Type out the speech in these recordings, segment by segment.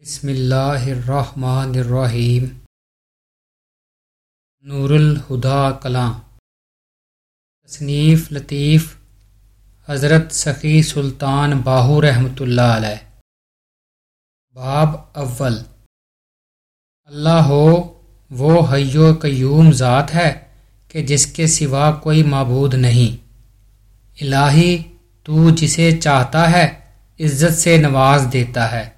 بسم اللہ الرحمن الرحیم۔ نور الہدا کلاں تصنیف لطیف حضرت سخی سلطان باہو رحمۃ اللہ علیہ۔ باب اول۔ اللہ ہو، وہ حیو قیوم ذات ہے کہ جس کے سوا کوئی معبود نہیں۔ الہی، تو جسے چاہتا ہے، عزت سے نواز دیتا ہے۔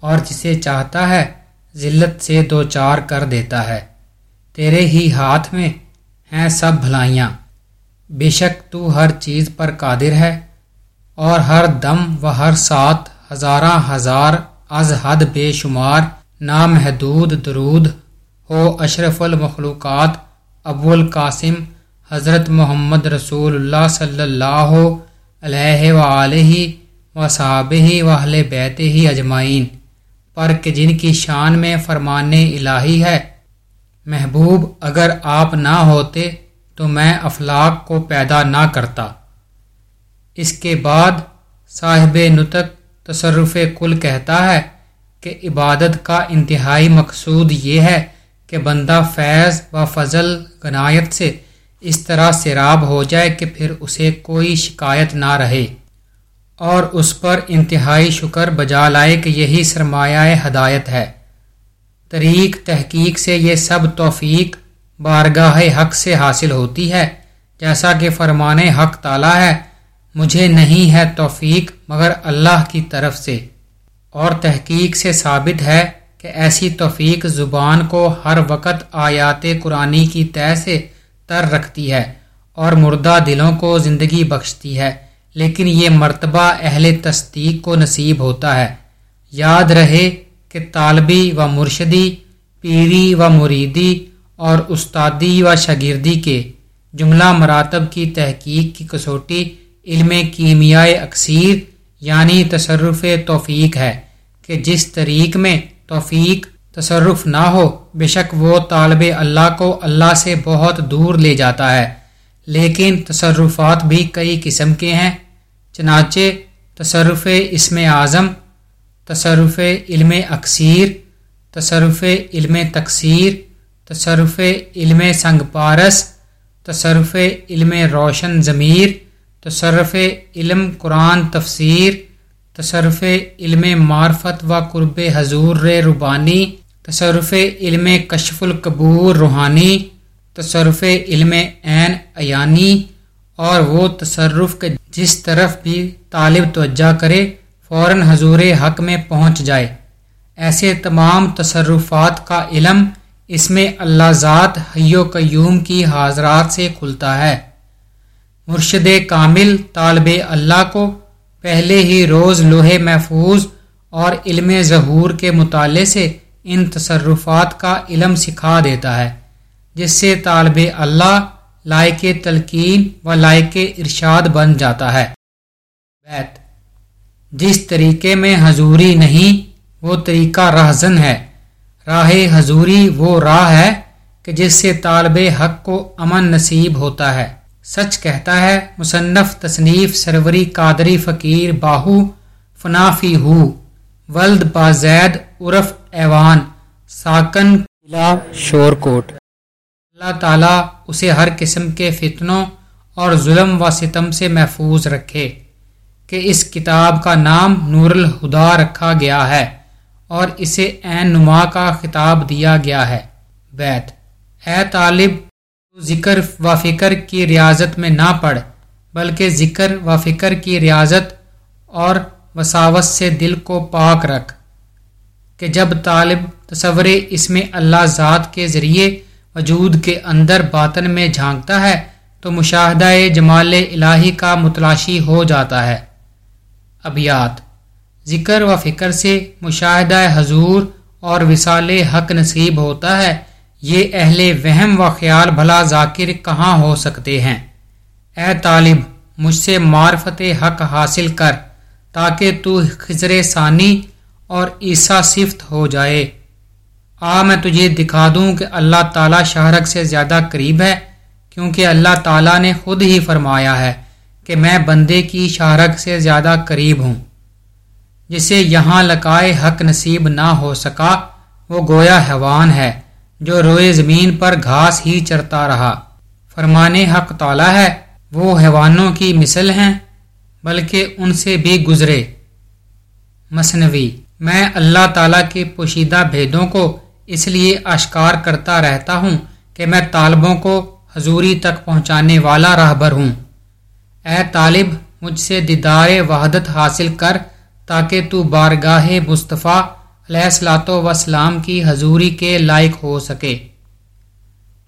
اور جسے چاہتا ہے، ذلت سے دو چار کر دیتا ہے۔ تیرے ہی ہاتھ میں ہیں سب بھلائیاں۔ بے شک تو ہر چیز پر قادر ہے اور ہر دم و ہر ساتھ ہزاراں ہزار از حد بے شمار نامحدود درود ہو اشرف المخلوقات ابو القاسم حضرت محمد رسول اللہ صلی اللہ علیہ و صحابہ و اہل بیت ہی اجمعین۔ پر کہ جن کی شان میں فرمان الہی ہے، محبوب اگر آپ نہ ہوتے تو میں افلاق کو پیدا نہ کرتا۔ اس کے بعد صاحب نتق تصرف کل کہتا ہے کہ عبادت کا انتہائی مقصود یہ ہے کہ بندہ فیض و فضل غنایت سے اس طرح سیراب ہو جائے کہ پھر اسے کوئی شکایت نہ رہے۔ اور اس پر انتہائی شکر بجا لائے کہ یہی سرمایہ ہدایت ہے۔ طریق تحقیق سے یہ سب توفیق بارگاہ حق سے حاصل ہوتی ہے۔ جیسا کہ فرمان حق تعالی ہے، مجھے نہیں ہے توفیق مگر اللہ کی طرف سے۔ اور تحقیق سے ثابت ہے کہ ایسی توفیق زبان کو ہر وقت آیات قرآنی کی طے سے تر رکھتی ہے اور مردہ دلوں کو زندگی بخشتی ہے۔ لیکن یہ مرتبہ اہل تصدیق کو نصیب ہوتا ہے۔ یاد رہے کہ طالبی و مرشدی، پیری و مریدی اور استادی و شاگردی کے جملہ مراتب کی تحقیق کی کسوٹی علم کیمیائے اکثیر یعنی تصرف توفیق ہے کہ جس طریق میں توفیق تصرف نہ ہو، بے شک وہ طالب اللہ کو اللہ سے بہت دور لے جاتا ہے۔ لیکن تصرفات بھی کئی قسم کے ہیں۔ چنانچہ تصرف اسم اعظم، تصرف علم اکثیر تصرف علم تکثیر، تصرف علم سنگ پارس، تصرف علم روشن ضمیر، تصرف علم قرآن تفسیر، تصرف علم معرفت و قرب حضور ربانی، تصرف علم کشف القبور روحانی تصرف علم عین ایانی اور وہ تصرف کے جس طرف بھی طالب توجہ کرے، فوراً حضور حق میں پہنچ جائے۔ ایسے تمام تصرفات کا علم اس میں اللہ ذات حیو قیوم کی حاضرات سے کھلتا ہے۔ مرشد کامل طالب اللہ کو پہلے ہی روز لوہے محفوظ اور علم ظہور کے مطالعے سے ان تصرفات کا علم سکھا دیتا ہے۔ جس سے طالب اللہ لائق تلقین و لائق ارشاد بن جاتا ہے۔ بیت۔ جس طریقے میں حضوری نہیں، وہ طریقہ رہزن ہے۔ راہ حضوری وہ راہ ہے کہ جس سے طالب حق کو امن نصیب ہوتا ہے۔ سچ کہتا ہے، مصنف تصنیف سروری قادری فقیر باہو فنافی ہو، ولد بازید عرف ایوان، ساکن قلعہ شور کوٹ۔ اللہ تعالیٰ اسے ہر قسم کے فتنوں اور ظلم و ستم سے محفوظ رکھے کہ اس کتاب کا نام نور الہدا رکھا گیا ہے اور اسے عین نما کا خطاب دیا گیا ہے۔ بیت۔ اے طالب ذکر و فکر کی ریاضت میں نہ پڑھ، بلکہ ذکر و فکر کی ریاضت اور وساوت سے دل کو پاک رکھ کہ جب طالب تصور اس میں اللہ ذات کے ذریعے وجود کے اندر باطن میں جھانکتا ہے تو مشاہدہ جمال الہی کا متلاشی ہو جاتا ہے۔ ابیات۔ ذکر و فکر سے مشاہدہ حضور اور وصال حق نصیب ہوتا ہے۔ یہ اہل وہم و خیال بھلا ذاکر کہاں ہو سکتے ہیں؟ اے طالب، مجھ سے معرفت حق حاصل کر تاکہ تو خزر ثانی اور عیسیٰ صفت ہو جائے۔ آ میں تجھے دکھا دوں کہ اللہ تعالیٰ شہرک سے زیادہ قریب ہے، کیونکہ اللہ تعالیٰ نے خود ہی فرمایا ہے کہ میں بندے کی شہرک سے زیادہ قریب ہوں۔ جسے یہاں لکائے حق نصیب نہ ہو سکا، وہ گویا حیوان ہے جو روئے زمین پر گھاس ہی چرتا رہا۔ فرمانے حق تعالی ہے، وہ حیوانوں کی مثل ہیں، بلکہ ان سے بھی گزرے۔ مصنوی میں اللہ تعالیٰ کے پوشیدہ بھیدوں کو اس لیے اشکار کرتا رہتا ہوں کہ میں طالبوں کو حضوری تک پہنچانے والا راہبر ہوں۔ اے طالب، مجھ سے دیدار وحدت حاصل کر تاکہ تو بارگاہ مصطفیٰ علیہ السلاۃ وسلام کی حضوری کے لائق ہو سکے۔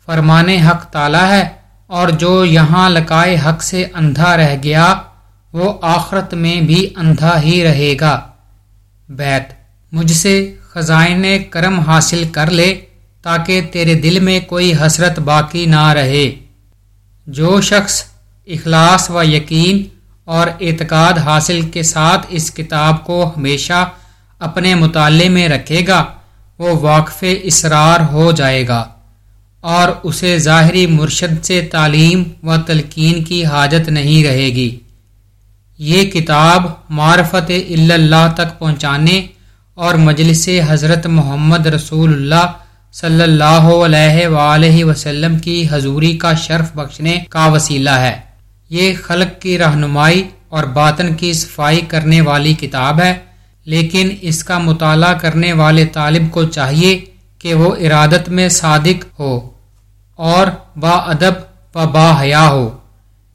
فرمان حق تعالی ہے اور جو یہاں لکائے حق سے اندھا رہ گیا، وہ آخرت میں بھی اندھا ہی رہے گا۔ بیت، مجھ سے خزائن کرم حاصل کر لے تاکہ تیرے دل میں کوئی حسرت باقی نہ رہے۔ جو شخص اخلاص و یقین اور اعتقاد حاصل کے ساتھ اس کتاب کو ہمیشہ اپنے مطالعے میں رکھے گا، وہ واقف اسرار ہو جائے گا اور اسے ظاہری مرشد سے تعلیم و تلقین کی حاجت نہیں رہے گی۔ یہ کتاب معرفت اللہ تک پہنچانے اور مجلس حضرت محمد رسول اللہ صلی اللہ علیہ وآلہ وسلم کی حضوری کا شرف بخشنے کا وسیلہ ہے۔ یہ خلق کی رہنمائی اور باطن کی صفائی کرنے والی کتاب ہے، لیکن اس کا مطالعہ کرنے والے طالب کو چاہیے کہ وہ ارادت میں صادق ہو اور با ادب و با حیا ہو۔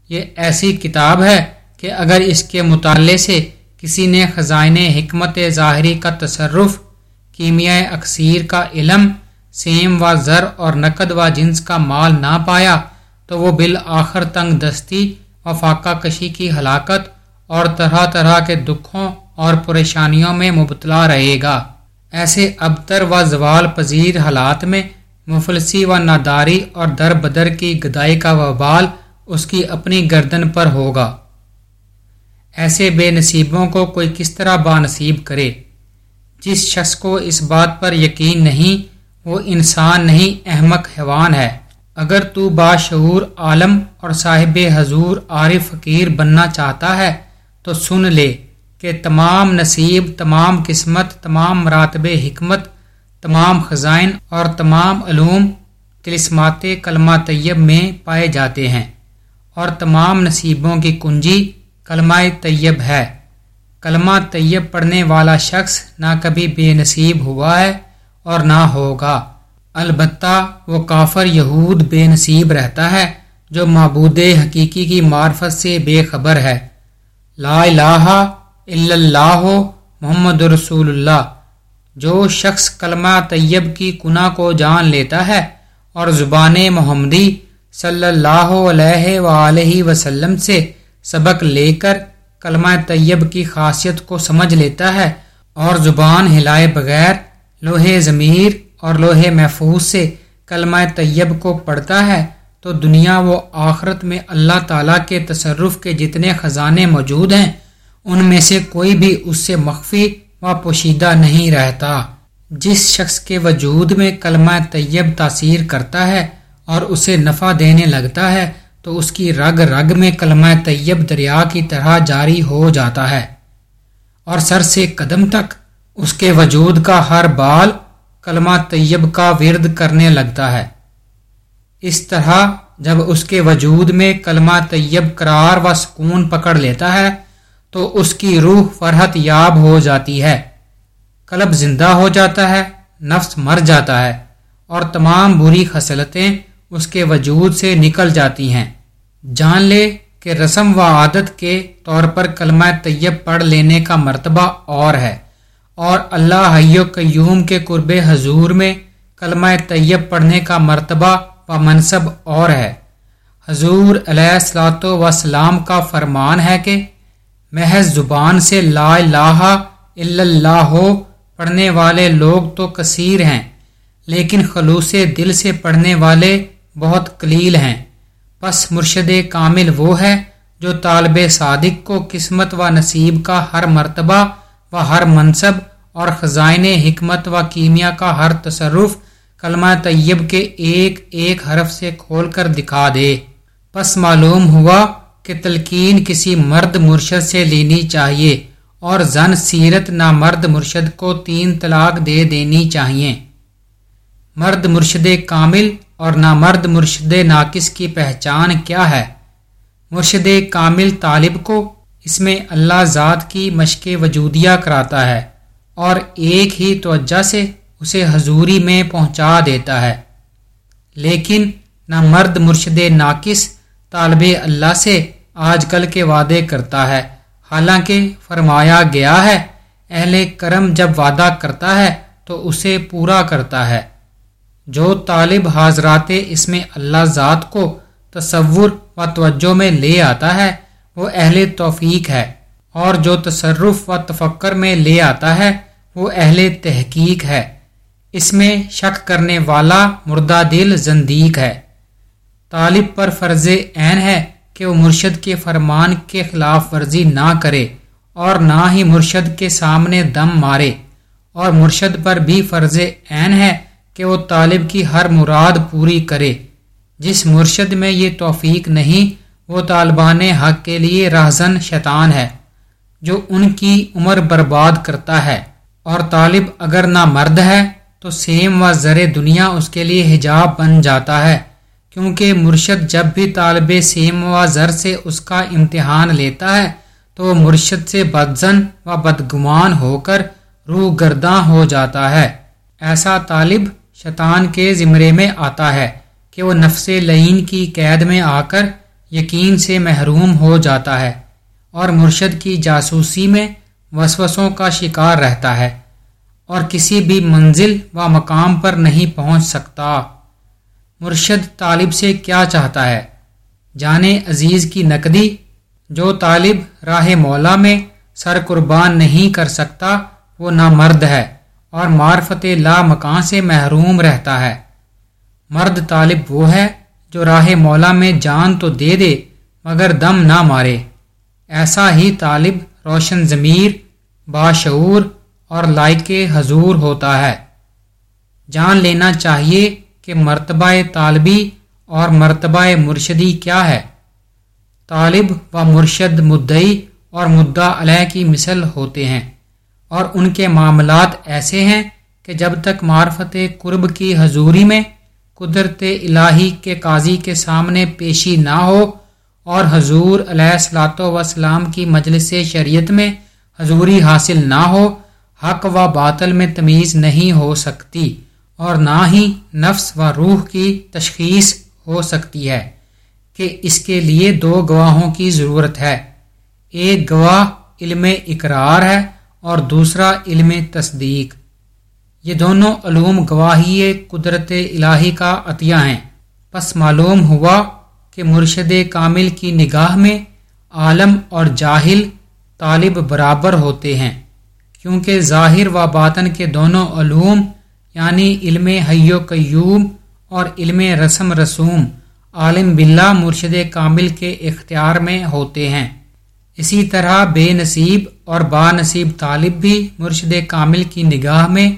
یہ ایسی کتاب ہے کہ اگر اس کے مطالعے سے کسی نے خزائن حکمت ظاہری کا تصرف کیمیائے اکثیر کا علم، سیم و زر اور نقد و جنس کا مال نہ پایا تو وہ بالآخر تنگ دستی و فاقہ کشی کی ہلاکت اور طرح طرح کے دکھوں اور پریشانیوں میں مبتلا رہے گا۔ ایسے ابتر و زوال پذیر حالات میں مفلسی و ناداری اور در بدر کی گدائی کا وبال اس کی اپنی گردن پر ہوگا۔ ایسے بے نصیبوں کو کوئی کس طرح با نصیب کرے۔ جس شخص کو اس بات پر یقین نہیں، وہ انسان نہیں، احمق حیوان ہے۔ اگر تو باشعور عالم اور صاحب حضور عارف فقیر بننا چاہتا ہے، تو سن لے کہ تمام نصیب، تمام قسمت، تمام مراتب حکمت، تمام خزائن اور تمام علوم تلسمات کلمہ طیب میں پائے جاتے ہیں۔ اور تمام نصیبوں کی کنجی کلمہ طیب ہے۔ کلمہ طیب پڑھنے والا شخص نہ کبھی بے نصیب ہوا ہے اور نہ ہوگا۔ البتہ وہ کافر یہود بے نصیب رہتا ہے، جو معبود حقیقی کی معرفت سے بے خبر ہے۔ لا الہ الا اللہ محمد رسول اللہ۔ جو شخص کلمہ طیب کی کنہ کو جان لیتا ہے اور زبان محمدی صلی اللہ علیہ وآلہ وسلم سے سبق لے کر کلمہ طیب کی خاصیت کو سمجھ لیتا ہے اور زبان ہلائے بغیر لوہے ضمیر اور لوہے محفوظ سے کلمہ طیب کو پڑھتا ہے تو دنیا و آخرت میں اللہ تعالیٰ کے تصرف کے جتنے خزانے موجود ہیں، ان میں سے کوئی بھی اس سے مخفی و پوشیدہ نہیں رہتا۔ جس شخص کے وجود میں کلمہ طیب تاثیر کرتا ہے اور اسے نفع دینے لگتا ہے تو اس کی رگ رگ میں کلمہ طیب دریا کی طرح جاری ہو جاتا ہے اور سر سے قدم تک اس کے وجود کا ہر بال کلمہ طیب کا ورد کرنے لگتا ہے۔ اس طرح جب اس کے وجود میں کلمہ طیب قرار و سکون پکڑ لیتا ہے، تو اس کی روح فرحت یاب ہو جاتی ہے۔ قلب زندہ ہو جاتا ہے، نفس مر جاتا ہے اور تمام بری خصلتیں اس کے وجود سے نکل جاتی ہیں۔ جان لے کہ رسم و عادت کے طور پر کلمہ طیب پڑھ لینے کا مرتبہ اور ہے۔ اور اللہ حیو قیوم کے قرب حضور میں کلمہ طیب پڑھنے کا مرتبہ و منصب اور ہے۔ حضور علیہ السلاۃ وسلام کا فرمان ہے کہ محض زبان سے لا الہ الا اللہ پڑھنے والے لوگ تو کثیر ہیں، لیکن خلوص دل سے پڑھنے والے بہت قلیل ہیں۔ پس مرشد کامل وہ ہے جو طالب صادق کو قسمت و نصیب کا ہر مرتبہ و ہر منصب اور خزائن حکمت و کیمیا کا ہر تصرف کلمہ طیب کے ایک ایک حرف سے کھول کر دکھا دے۔ پس معلوم ہوا کہ تلقین کسی مرد مرشد سے لینی چاہیے اور زن سیرت نہ مرد مرشد کو تین طلاق دے دینی چاہیے۔ مرد مرشد کامل اور نہ مرد مرشد ناقص کی پہچان کیا ہے؟ مرشد کامل طالب کو اس میں اللہ ذات کی مشق وجودیہ کراتا ہے اور ایک ہی توجہ سے اسے حضوری میں پہنچا دیتا ہے۔ لیکن نہ مرد مرشد ناقص طالب اللہ سے آج کل کے وعدے کرتا ہے۔ حالانکہ فرمایا گیا ہے، اہل کرم جب وعدہ کرتا ہے تو اسے پورا کرتا ہے۔ جو طالب حاضرات اس میں اللہ ذات کو تصور و توجہ میں لے آتا ہے، وہ اہل توفیق ہے۔ اور جو تصرف و تفکر میں لے آتا ہے، وہ اہل تحقیق ہے۔ اس میں شک کرنے والا مردہ دل زندیق ہے۔ طالب پر فرض عین ہے کہ وہ مرشد کے فرمان کے خلاف ورزی نہ کرے اور نہ ہی مرشد کے سامنے دم مارے۔ اور مرشد پر بھی فرض عین ہے کہ وہ طالب کی ہر مراد پوری کرے۔ جس مرشد میں یہ توفیق نہیں، وہ طالبان حق کے لیے رہزن شیطان ہے، جو ان کی عمر برباد کرتا ہے۔ اور طالب اگر نہ مرد ہے، تو سیم و زر دنیا اس کے لیے حجاب بن جاتا ہے، کیونکہ مرشد جب بھی طالب سیم و زر سے اس کا امتحان لیتا ہے، تو وہ مرشد سے بدزن و بدگمان ہو کر روح گرداں ہو جاتا ہے۔ ایسا طالب شیطان کے زمرے میں آتا ہے کہ وہ نفس لعین کی قید میں آ کر یقین سے محروم ہو جاتا ہے اور مرشد کی جاسوسی میں وسوسوں کا شکار رہتا ہے اور کسی بھی منزل و مقام پر نہیں پہنچ سکتا۔ مرشد طالب سے کیا چاہتا ہے؟ جانے عزیز کی نقدی، جو طالب راہ مولا میں سر قربان نہیں کر سکتا، وہ نہ مرد ہے۔ اور معرفت لا مکان سے محروم رہتا ہے۔ مرد طالب وہ ہے جو راہ مولا میں جان تو دے دے، مگر دم نہ مارے۔ ایسا ہی طالب روشن ضمیر، باشعور اور لائق حضور ہوتا ہے۔ جان لینا چاہیے کہ مرتبہ طالبی اور مرتبہ مرشدی کیا ہے۔ طالب و مرشد مدعی اور مدعا علیہ کی مثل ہوتے ہیں۔ اور ان کے معاملات ایسے ہیں کہ جب تک معرفت قرب کی حضوری میں قدرت الہی کے قاضی کے سامنے پیشی نہ ہو اور حضور علیہ السلاۃ وسلام کی مجلس شریعت میں حضوری حاصل نہ ہو، حق و باطل میں تمیز نہیں ہو سکتی اور نہ ہی نفس و روح کی تشخیص ہو سکتی ہے کہ اس کے لیے دو گواہوں کی ضرورت ہے۔ ایک گواہ علم اقرار ہے اور دوسرا علم تصدیق۔ یہ دونوں علوم گواہی قدرت الہی کا عطیہ ہیں۔ پس معلوم ہوا کہ مرشد کامل کی نگاہ میں عالم اور جاہل طالب برابر ہوتے ہیں، کیونکہ ظاہر و باطن کے دونوں علوم یعنی علم حیو قیوم اور علم رسم رسوم، عالم باللہ مرشد کامل کے اختیار میں ہوتے ہیں۔ اسی طرح بے نصیب اور با نصیب طالب بھی مرشد کامل کی نگاہ میں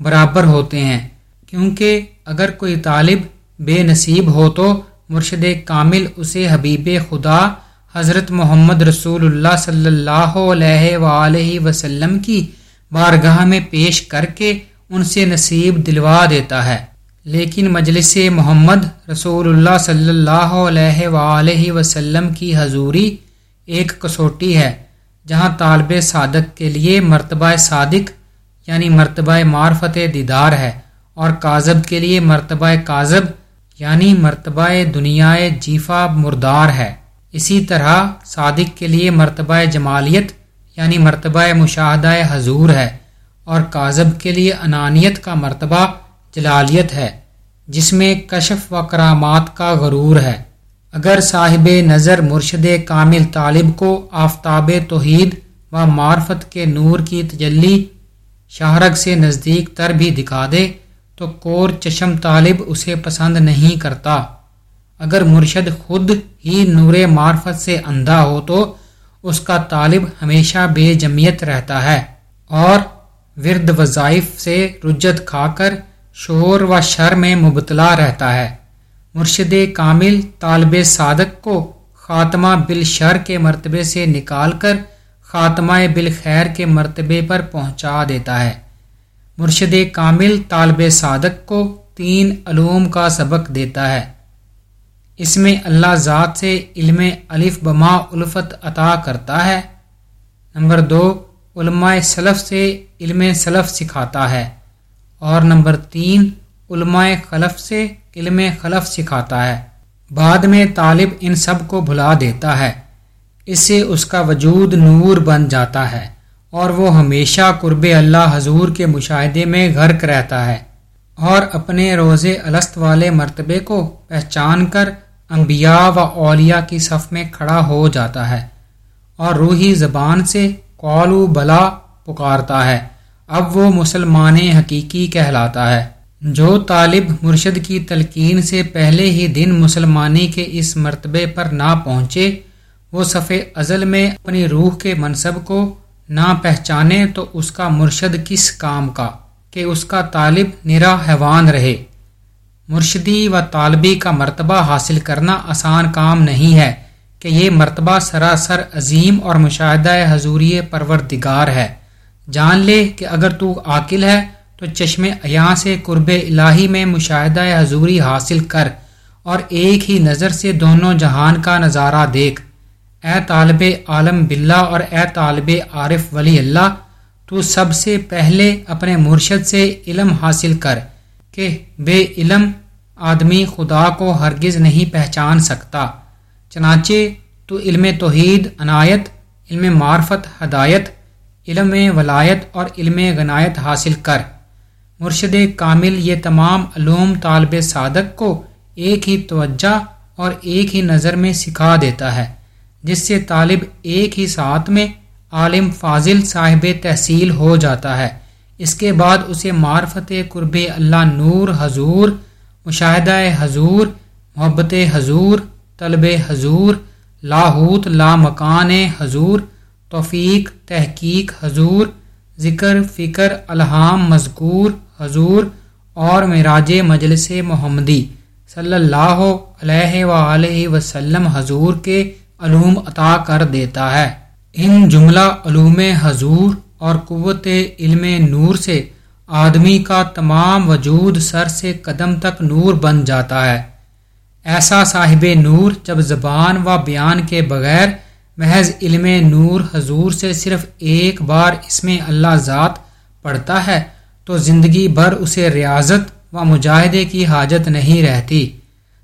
برابر ہوتے ہیں، کیونکہ اگر کوئی طالب بے نصیب ہو تو مرشد کامل اسے حبیب خدا حضرت محمد رسول اللہ صلی اللہ علیہ وآلہ وسلم کی بارگاہ میں پیش کر کے ان سے نصیب دلوا دیتا ہے۔ لیکن مجلس محمد رسول اللہ صلی اللہ علیہ وآلہ وسلم کی حضوری ایک کسوٹی ہے جہاں طالب صادق کے لیے مرتبہ صادق یعنی مرتبہ معرفت دیدار ہے اور کاذب کے لیے مرتبہ کاذب یعنی مرتبہ دنیا جیفا مردار ہے۔ اسی طرح صادق کے لیے مرتبہ جمالیت یعنی مرتبہ مشاہدہ حضور ہے اور کاذب کے لیے انانیت کا مرتبہ جلالیت ہے، جس میں کشف و کرامات کا غرور ہے۔ اگر صاحب نظر مرشد کامل طالب کو آفتاب توحید و معرفت کے نور کی تجلی شاہرگ سے نزدیک تر بھی دکھا دے، تو کور چشم طالب اسے پسند نہیں کرتا۔ اگر مرشد خود ہی نور معرفت سے اندھا ہو تو اس کا طالب ہمیشہ بے جمیت رہتا ہے اور ورد وظائف سے رجت کھا کر شور و شر میں مبتلا رہتا ہے۔ مرشد کامل طالب صادق کو خاتمہ بالشر کے مرتبے سے نکال کر خاتمہ بالخیر کے مرتبے پر پہنچا دیتا ہے۔ مرشد کامل طالب صادق کو تین علوم کا سبق دیتا ہے۔ اس میں اللہ ذات سے علم الف بما الفت عطا کرتا ہے۔ نمبر دو، علماء سلف سے علم سلف سکھاتا ہے۔ اور نمبر تین، علماء خلف سے علم خلف سکھاتا ہے۔ بعد میں طالب ان سب کو بھلا دیتا ہے۔ اس سے اس کا وجود نور بن جاتا ہے اور وہ ہمیشہ قرب اللہ حضور کے مشاہدے میں غرق رہتا ہے اور اپنے روزے الست والے مرتبے کو پہچان کر انبیاء و اولیاء کی صف میں کھڑا ہو جاتا ہے اور روحی زبان سے قولو بلا پکارتا ہے۔ اب وہ مسلمان حقیقی کہلاتا ہے۔ جو طالب مرشد کی تلقین سے پہلے ہی دن مسلمانی کے اس مرتبے پر نہ پہنچے، وہ صفح ازل میں اپنی روح کے منصب کو نہ پہچانے تو اس کا مرشد کس کام کا؟ کہ اس کا طالب نرا حیوان رہے۔ مرشدی و طالبی کا مرتبہ حاصل کرنا آسان کام نہیں ہے کہ یہ مرتبہ سراسر عظیم اور مشاہدہ حضوری پروردگار ہے۔ جان لے کہ اگر تو عاقل ہے تو چشم عیاں سے قرب الہی میں مشاہدہ حضوری حاصل کر اور ایک ہی نظر سے دونوں جہان کا نظارہ دیکھ۔ اے طالب عالم باللہ اور اے طالب عارف ولی اللہ، تو سب سے پہلے اپنے مرشد سے علم حاصل کر کہ بے علم آدمی خدا کو ہرگز نہیں پہچان سکتا۔ چنانچہ تو علم توحید عنایت، علم معرفت ہدایت، علم ولایت اور علم غنایت حاصل کر۔ مرشد کامل یہ تمام علوم طالب صادق کو ایک ہی توجہ اور ایک ہی نظر میں سکھا دیتا ہے، جس سے طالب ایک ہی ساتھ میں عالم فاضل صاحب تحصیل ہو جاتا ہے۔ اس کے بعد اسے معرفت قرب اللہ نور حضور، مشاہدہ حضور، محبت حضور، طلب حضور، لاہوت لا مکان حضور، توفیق تحقیق حضور، ذکر فکر الہام مذکور حضور اور معراج مجلس محمدی صلی اللہ علیہ وآلہ وسلم حضور کے علوم عطا کر دیتا ہے۔ ان جملہ علوم حضور اور قوت علم نور سے آدمی کا تمام وجود سر سے قدم تک نور بن جاتا ہے۔ ایسا صاحب نور جب زبان و بیان کے بغیر محض علم نور حضور سے صرف ایک بار اس میں اللہ ذات پڑھتا ہے تو زندگی بھر اسے ریاضت و مجاہدے کی حاجت نہیں رہتی۔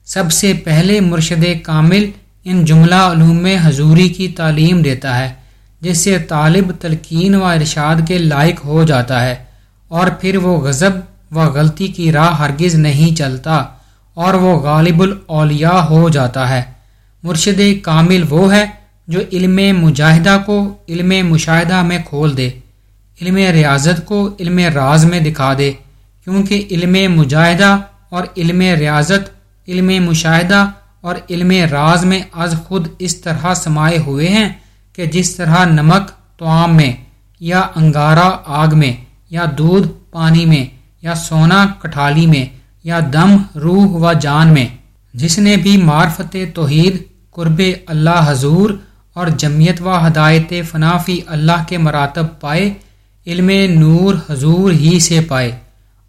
سب سے پہلے مرشد کامل ان جملہ علوم حضوری کی تعلیم دیتا ہے، جس سے طالب تلقین و ارشاد کے لائق ہو جاتا ہے اور پھر وہ غضب و غلطی کی راہ ہرگز نہیں چلتا اور وہ غالب الاولیاء ہو جاتا ہے۔ مرشد کامل وہ ہے جو علم مجاہدہ کو علم مشاہدہ میں کھول دے۔ علم ریاضت کو علم راز میں دکھا دے، کیونکہ علم مجاہدہ اور علم ریاضت، علم مشاہدہ اور علم راز میں از خود اس طرح سمائے ہوئے ہیں کہ جس طرح نمک توام میں یا انگارہ آگ میں یا دودھ پانی میں یا سونا کٹھالی میں یا دم، روح و جان میں۔ جس نے بھی معرفت توحید، قرب اللہ حضور اور جمیت و ہدایت فنافی اللہ کے مراتب پائے علم نور حضور ہی سے پائے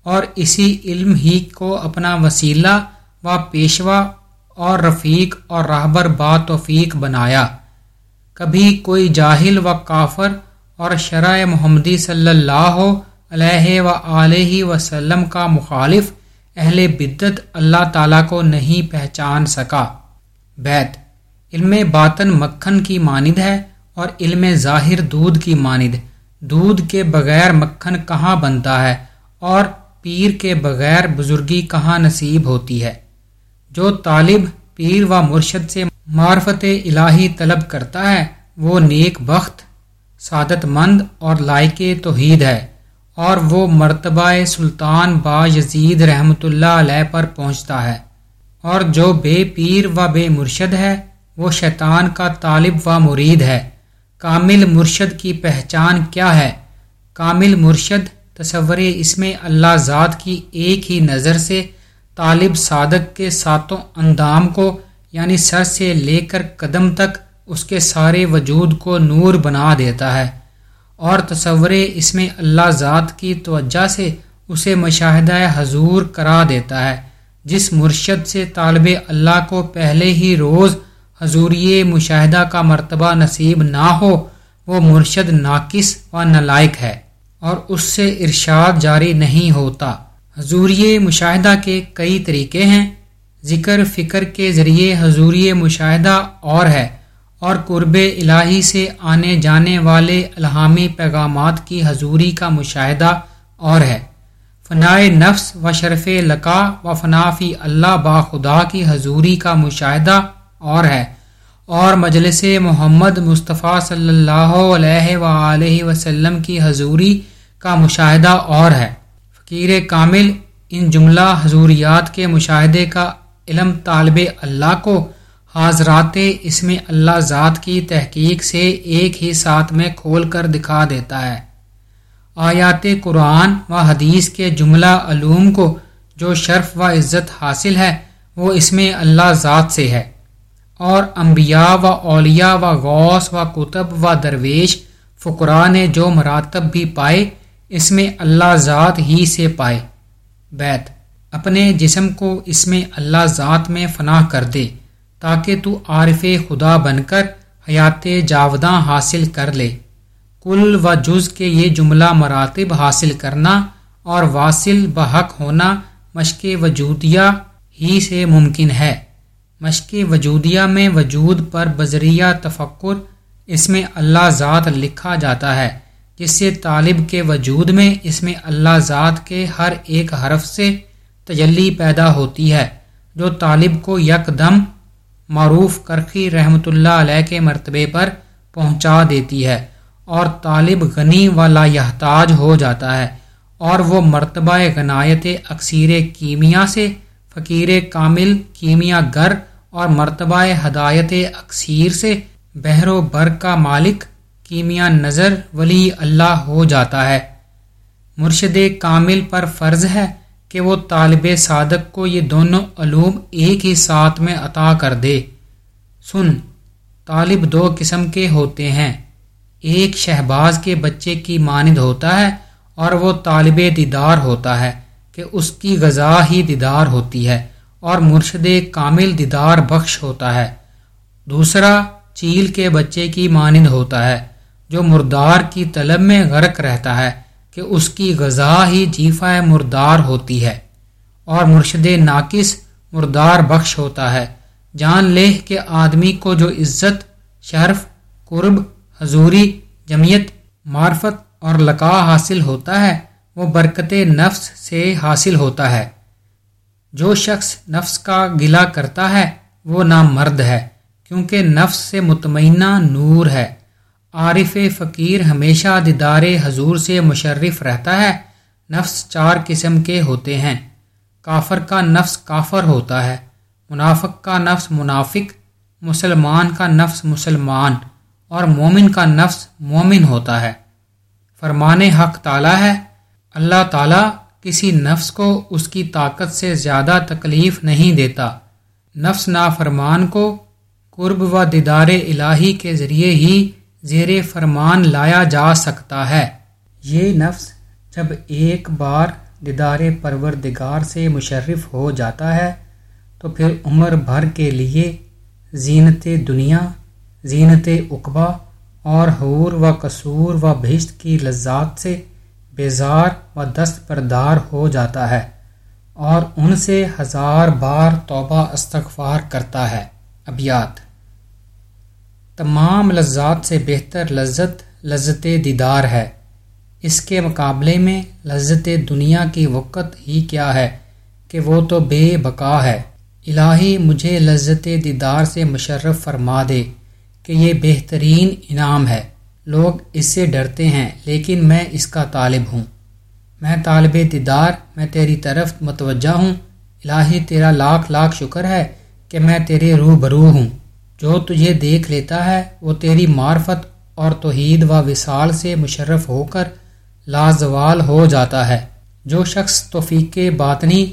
اور اسی علم ہی کو اپنا وسیلہ و پیشوا اور رفیق اور راہبر با توفیق بنایا۔ کبھی کوئی جاہل و کافر اور شرح محمدی صلی اللہ علیہ و علیہ وسلم کا مخالف اہل بدت اللہ تعالیٰ کو نہیں پہچان سکا۔ بیت، علم باطن مکھن کی ماند ہے اور علم ظاہر دودھ کی ماند دودھ کے بغیر مکھن کہاں بنتا ہے اور پیر کے بغیر بزرگی کہاں نصیب ہوتی ہے؟ جو طالب، پیر و مرشد سے معرفت الہی طلب کرتا ہے، وہ نیک بخت، سعادت مند اور لائق توحید ہے اور وہ مرتبہ سلطان با یزید رحمۃ اللہ علیہ پر پہنچتا ہے اور جو بے پیر و بے مرشد ہے، وہ شیطان کا طالب و مرید ہے۔ کامل مرشد کی پہچان کیا ہے؟ کامل مرشد تصور اس میں اللہ ذات کی ایک ہی نظر سے طالب صادق کے ساتوں اندام کو یعنی سر سے لے کر قدم تک اس کے سارے وجود کو نور بنا دیتا ہے۔ اور تصور اس میں اللہ ذات کی توجہ سے اسے مشاہدہ حضور کرا دیتا ہے، جس مرشد سے طالب اللہ کو پہلے ہی روز حضوری مشاہدہ کا مرتبہ نصیب نہ ہو، وہ مرشد ناقص و نلائق ہے اور اس سے ارشاد جاری نہیں ہوتا۔ حضوری مشاہدہ کے کئی طریقے ہیں۔ ذکر فکر کے ذریعے حضوری مشاہدہ اور ہے اور قرب الہی سے آنے جانے والے الہامی پیغامات کی حضوری کا مشاہدہ اور ہے۔ فنائے نفس و شرف لقا و فنافی اللہ با خدا کی حضوری کا مشاہدہ اور ہے۔ اور مجلس محمد مصطفیٰ صلی اللہ علیہ و وسلم کی حضوری کا مشاہدہ اور ہے۔ فقیر کامل ان جملہ حضوریات کے مشاہدے کا علم طالب اللہ کو حاضرات اس میں اللہ ذات کی تحقیق سے ایک ہی ساتھ میں کھول کر دکھا دیتا ہے۔ آیات قرآن و حدیث کے جملہ علوم کو جو شرف و عزت حاصل ہے وہ اس میں اللہ ذات سے ہے۔ اور انبیاء و اولیاء و غوث و کتب و درویش فقرا نے جو مراتب بھی پائے، اس میں اللہ ذات ہی سے پائے۔ بیت، اپنے جسم کو اس میں اللہ ذات میں فنا کر دے تاکہ تو عارف خدا بن کر حیات جاوداں حاصل کر لے۔ کل و جز کے یہ جملہ مراتب حاصل کرنا اور واصل بحق ہونا مشق وجودیہ ہی سے ممکن ہے۔ مشق وجودیہ میں وجود پر بذریعہ تفکر اس میں اللہ ذات لکھا جاتا ہے، جس سے طالب کے وجود میں اس میں اللہ ذات کے ہر ایک حرف سے تجلی پیدا ہوتی ہے، جو طالب کو یک دم معروف کرخی رحمۃ اللہ علیہ کے مرتبے پر پہنچا دیتی ہے اور طالب غنی والا یحتاج ہو جاتا ہے اور وہ مرتبہ غنایت اکثیر کیمیا سے فقیر کامل، کیمیا گر اور مرتبہ ہدایت اکثیر سے بحر و بر کا مالک، کیمیا نظر ولی اللہ ہو جاتا ہے۔ مرشد کامل پر فرض ہے کہ وہ طالب صادق کو یہ دونوں علوم ایک ہی ساتھ میں عطا کر دے۔ سن، طالب دو قسم کے ہوتے ہیں۔ ایک شہباز کے بچے کی مانند ہوتا ہے اور وہ طالب دیدار ہوتا ہے۔ کہ اس کی غذا ہی دیدار ہوتی ہے اور مرشد کامل دیدار بخش ہوتا ہے۔ دوسرا، چیل کے بچے کی مانند ہوتا ہے، جو مردار کی طلب میں غرق رہتا ہے کہ اس کی غذا ہی جیفہ مردار ہوتی ہے۔ اور مرشد ناقص مردار بخش ہوتا ہے۔ جان لے کہ آدمی کو جو عزت، شرف، قرب، حضوری، جمعیت، معرفت اور لقا حاصل ہوتا ہے وہ برکت نفس سے حاصل ہوتا ہے۔ جو شخص نفس کا گلا کرتا ہے، وہ نام مرد ہے، کیونکہ نفس سے مطمئنہ نور ہے۔ عارف فقیر ہمیشہ دیدار حضور سے مشرف رہتا ہے۔ نفس چار قسم کے ہوتے ہیں۔ کافر کا نفس کافر ہوتا ہے، منافق کا نفس منافق، مسلمان کا نفس مسلمان، اور مومن کا نفس مومن ہوتا ہے۔ فرمان حق تعالی ہے۔ اللہ تعالیٰ کسی نفس کو اس کی طاقت سے زیادہ تکلیف نہیں دیتا۔ نفس نافرمان کو قرب و دیدار الہی کے ذریعے ہی زیر فرمان لایا جا سکتا ہے۔ یہ نفس جب ایک بار دیدار پروردگار سے مشرف ہو جاتا ہے، تو پھر عمر بھر کے لیے زینت دنیا، زینت اقبا اور حور و قصور و بھشت کی لذات سے بیزار و دست پردار ہو جاتا ہے اور ان سے ہزار بار توبہ استغفار کرتا ہے۔ ابیات۔ تمام لذات سے بہتر لذت لذت دیدار ہے۔ اس کے مقابلے میں لذت دنیا کی وقت ہی کیا ہے کہ وہ تو بے بقا ہے۔ الہی مجھے لذت دیدار سے مشرف فرما دے کہ یہ بہترین انعام ہے۔ لوگ اس سے ڈرتے ہیں، لیکن میں اس کا طالب ہوں۔ میں طالب دیدار، میں تیری طرف متوجہ ہوں۔ الہی، تیرا لاکھ لاکھ شکر ہے کہ میں تیرے روح برو ہوں۔ جو تجھے دیکھ لیتا ہے، وہ تیری معرفت اور توحید و وصال سے مشرف ہو کر لازوال ہو جاتا ہے۔ جو شخص توفیق باطنی،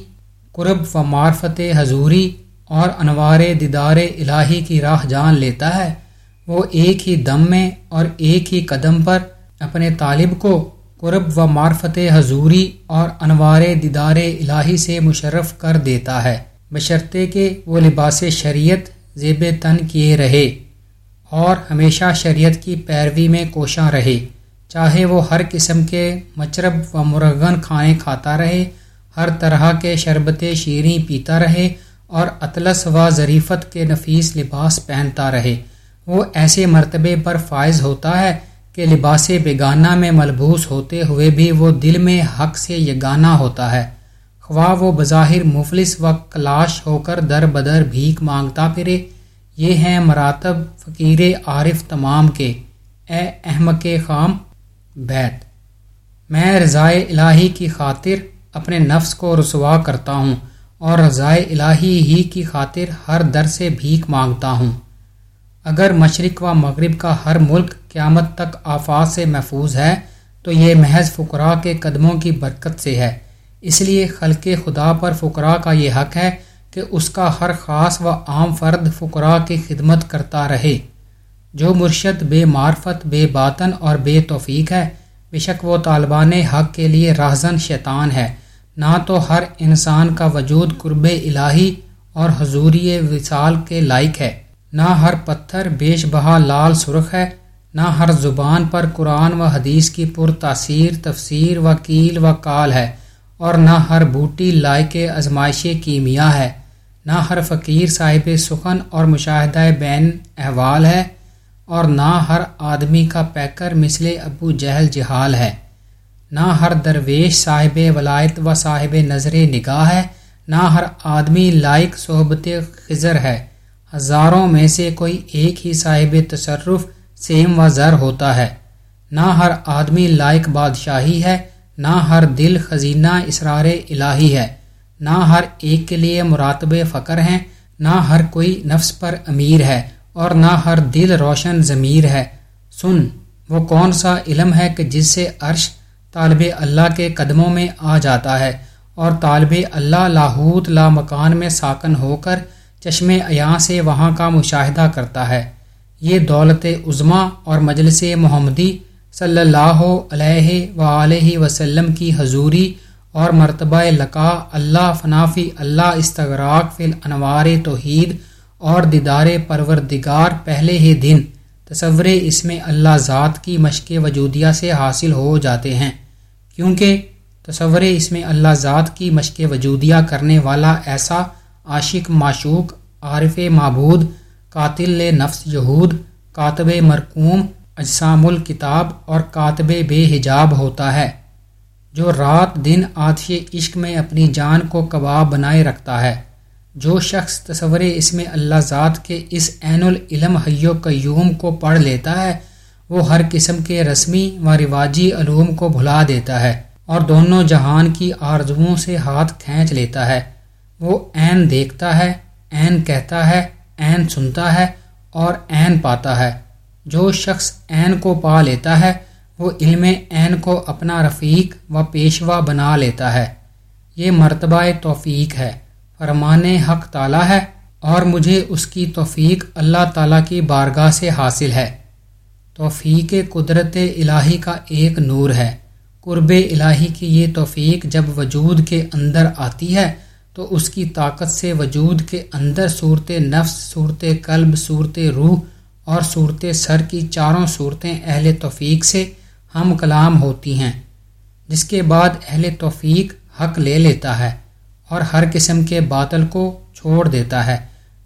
قرب و معرفت حضوری اور انوار دیدار الہی کی راہ جان لیتا ہے وہ ایک ہی دم میں اور ایک ہی قدم پر اپنے طالب کو قرب و معرفت حضوری اور انوار دیدار الہی سے مشرف کر دیتا ہے، بشرطے کہ وہ لباس شریعت زیب تن کیے رہے اور ہمیشہ شریعت کی پیروی میں کوشاں رہے۔ چاہے وہ ہر قسم کے مچرب و مرغن کھانے کھاتا رہے، ہر طرح کے شربت شیریں پیتا رہے اور اطلس و ظریفت کے نفیس لباس پہنتا رہے۔ وہ ایسے مرتبے پر فائز ہوتا ہے کہ لباس بیگانہ میں ملبوس ہوتے ہوئے بھی وہ دل میں حق سے یگانہ ہوتا ہے۔ خواہ وہ بظاہر مفلس و کلاش ہو کر در بدر بھیک مانگتا پھرے، یہ ہیں مراتب فقیر عارف تمام کے۔ اے احمق خام، بیت۔ میں رضائے الہی کی خاطر اپنے نفس کو رسوا کرتا ہوں اور رضائے الہی ہی کی خاطر ہر در سے بھیک مانگتا ہوں۔ اگر مشرق و مغرب کا ہر ملک قیامت تک آفات سے محفوظ ہے، تو یہ محض فقراء کے قدموں کی برکت سے ہے۔ اس لیے خلق خدا پر فقراء کا یہ حق ہے کہ اس کا ہر خاص و عام فرد فقراء کی خدمت کرتا رہے۔ جو مرشد بے معرفت، بے باطن اور بے توفیق ہے، بے شک وہ طالبان حق کے لیے راہزن شیطان ہے۔ نہ تو ہر انسان کا وجود قرب الہی اور حضوری وصال کے لائق ہے۔ نہ ہر پتھر بیش بہا لال سرخ ہے، نہ ہر زبان پر قرآن و حدیث کی پر تاثیر تفسیر و کیل و کال ہے، اور نہ ہر بوٹی لائق ازمائش کیمیا ہے، نہ ہر فقیر صاحب سخن اور مشاہدہ بین احوال ہے، اور نہ ہر آدمی کا پیکر مثل ابو جہل جہال ہے۔ نہ ہر درویش صاحب ولایت و صاحب نظر نگاہ ہے، نہ ہر آدمی لائق صحبت خزر ہے۔ ہزاروں میں سے کوئی ایک ہی صاحب تصرف سیم و زر ہوتا ہے۔ نہ ہر آدمی لائق بادشاہی ہے، نہ ہر دل خزینہ اسرار الہی ہے۔ نہ ہر ایک کے لیے مراتب فقر ہیں، نہ ہر کوئی نفس پر امیر ہے اور نہ ہر دل روشن ضمیر ہے۔ سن، وہ کون سا علم ہے کہ جس سے عرش طالب اللہ کے قدموں میں آ جاتا ہے اور طالب اللہ لاہوت لا مکان میں ساکن ہو کر چشم عیاں سے وہاں کا مشاہدہ کرتا ہے۔ یہ دولت عظما اور مجلس محمدی صلی اللہ علیہ و وسلم کی حضوری اور مرتبہ لقا، اللہ فنافی، اللہ استغراق فی الانوار توحید اور دیدار پروردگار پہلے ہی دن تصور اس میں اللہ ذات کی مشق وجودیہ سے حاصل ہو جاتے ہیں۔ کیونکہ تصور اس میں اللہ ذات کی مشق وجودیہ کرنے والا ایسا عاشق معشوق، عارف معبود، قاتل نفس یہود، کاتب مرکوم، اجسام الکتاب اور کاتب بے حجاب ہوتا ہے، جو رات دن آتش عشق میں اپنی جان کو کباب بنائے رکھتا ہے۔ جو شخص تصور اس میں اللہ ذات کے اس عین العلم حیو قیوم کو پڑھ لیتا ہے، وہ ہر قسم کے رسمی و رواجی علوم کو بھلا دیتا ہے اور دونوں جہان کی آرزوؤں سے ہاتھ کھینچ لیتا ہے۔ وہ عین دیکھتا ہے، عین کہتا ہے، عین سنتا ہے اور عین پاتا ہے۔ جو شخص عین کو پا لیتا ہے، وہ علم عین کو اپنا رفیق و پیشوا بنا لیتا ہے۔ یہ مرتبہ توفیق ہے۔ فرمان حق تعالی ہے اور مجھے اس کی توفیق اللہ تعالیٰ کی بارگاہ سے حاصل ہے۔ توفیق قدرت الہی کا ایک نور ہے۔ قرب الہی کی یہ توفیق جب وجود کے اندر آتی ہے تو اس کی طاقت سے وجود کے اندر صورت نفس، صورت قلب، صورت روح اور صورت سر کی چاروں صورتیں اہل توفیق سے ہم کلام ہوتی ہیں، جس کے بعد اہل توفیق حق لے لیتا ہے اور ہر قسم کے باطل کو چھوڑ دیتا ہے۔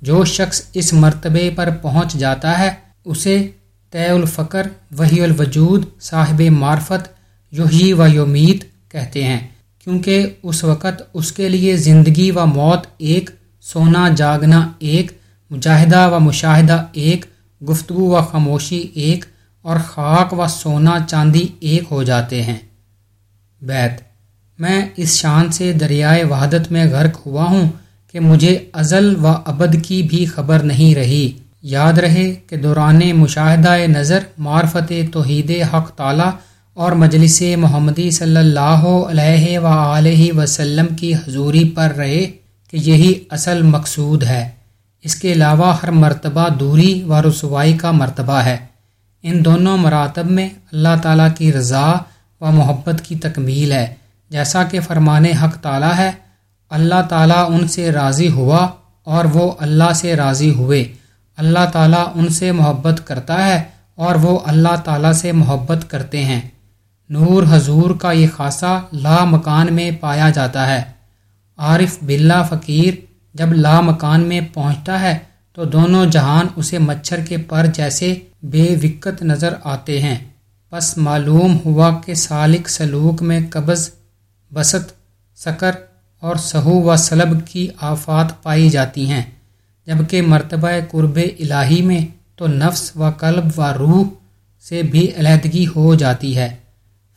جو شخص اس مرتبے پر پہنچ جاتا ہے، اسے طے الفقر وہی الوجود، صاحب معرفت یوہی و یومیت کہتے ہیں۔ کیونکہ اس وقت اس کے لیے زندگی و موت ایک، سونا جاگنا ایک، مجاہدہ و مشاہدہ ایک، گفتگو و خاموشی ایک، اور خاک و سونا چاندی ایک ہو جاتے ہیں۔ بیت، میں اس شان سے دریائے وحدت میں غرق ہوا ہوں کہ مجھے ازل و ابد کی بھی خبر نہیں رہی۔ یاد رہے کہ دوران مشاہدہ نظر، معرفت توحید حق تعالی اور مجلس محمدی صلی اللہ علیہ و وسلم کی حضوری پر رہے کہ یہی اصل مقصود ہے۔ اس کے علاوہ ہر مرتبہ دوری و رسوائی کا مرتبہ ہے۔ ان دونوں مراتب میں اللہ تعالیٰ کی رضا و محبت کی تکمیل ہے۔ جیسا کہ فرمان حق تعالیٰ ہے، اللہ تعالیٰ ان سے راضی ہوا اور وہ اللہ سے راضی ہوئے۔ اللہ تعالیٰ ان سے محبت کرتا ہے اور وہ اللہ تعالیٰ سے محبت کرتے ہیں۔ نور حضور کا یہ خاصہ لا مکان میں پایا جاتا ہے۔ عارف بلا فقیر جب لا مکان میں پہنچتا ہے تو دونوں جہان اسے مچھر کے پر جیسے بے وکت نظر آتے ہیں۔ بس معلوم ہوا کہ سالک سلوک میں قبض بست سکر اور سہو و سلب کی آفات پائی جاتی ہیں۔ جبکہ مرتبہ قرب الہی میں تو نفس و قلب و روح سے بھی علیحدگی ہو جاتی ہے۔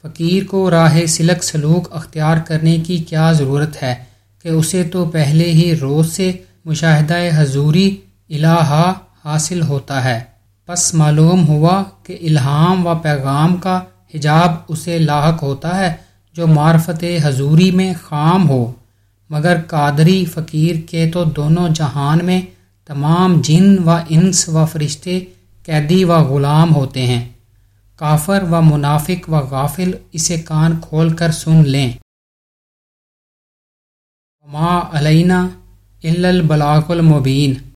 فقیر کو راہ سلک سلوک اختیار کرنے کی کیا ضرورت ہے کہ اسے تو پہلے ہی روز سے مشاہدہ حضوری الہا حاصل ہوتا ہے۔ پس معلوم ہوا کہ الہام و پیغام کا حجاب اسے لاحق ہوتا ہے جو معرفت حضوری میں خام ہو۔ مگر قادری فقیر کے تو دونوں جہان میں تمام جن و انس و فرشتے قیدی و غلام ہوتے ہیں۔ کافر و منافق و غافل اسے کان کھول کر سن لیں۔ ما علینہ البلاغ المبین۔